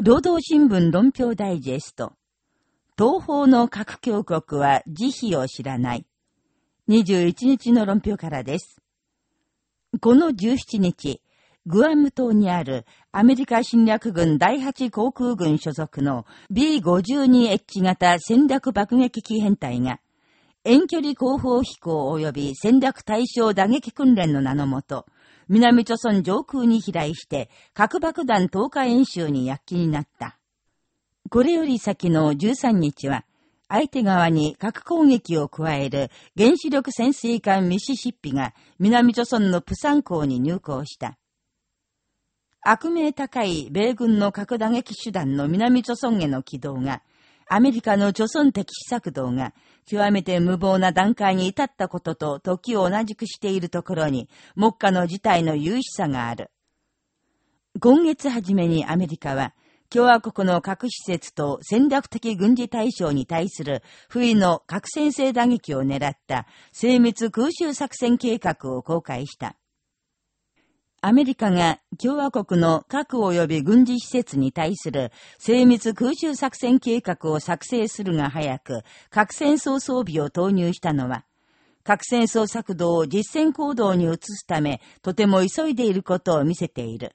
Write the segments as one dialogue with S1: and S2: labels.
S1: 労働新聞論評ダイジェスト。東方の核強国は慈悲を知らない。21日の論評からです。この17日、グアム島にあるアメリカ侵略軍第8航空軍所属の B52H 型戦略爆撃機編隊が、遠距離後方飛行及び戦略対象打撃訓練の名のもと、南朝村上空に飛来して、核爆弾投下演習に躍起になった。これより先の13日は、相手側に核攻撃を加える原子力潜水艦ミシシッピが南朝村のプサン港に入港した。悪名高い米軍の核打撃手段の南朝村への軌道が、アメリカの朝村敵視策動が極めて無謀な段階に至ったことと時を同じくしているところに、目下の事態の有意さがある。今月初めにアメリカは、共和国の核施設と戦略的軍事対象に対する不意の核先制打撃を狙った精密空襲作戦計画を公開した。アメリカが共和国の核及び軍事施設に対する精密空襲作戦計画を作成するが早く、核戦争装備を投入したのは、核戦争策動を実戦行動に移すため、とても急いでいることを見せている。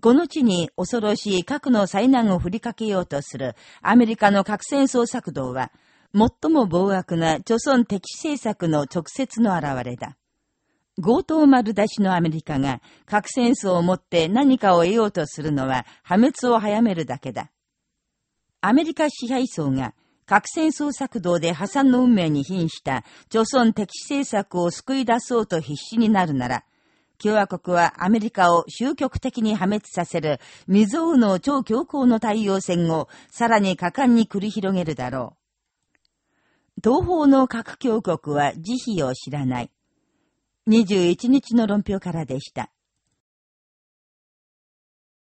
S1: この地に恐ろしい核の災難を振りかけようとするアメリカの核戦争策動は、最も暴悪な貯村敵視政策の直接の表れだ。強盗丸出しのアメリカが核戦争をもって何かを得ようとするのは破滅を早めるだけだ。アメリカ支配層が核戦争策動で破産の運命に瀕した朝村敵視政策を救い出そうと必死になるなら、共和国はアメリカを終局的に破滅させる未曾有の超強硬の太陽戦をさらに果敢に繰り広げるだろう。東方の核強国は慈悲を知らない。21日の論評からでした。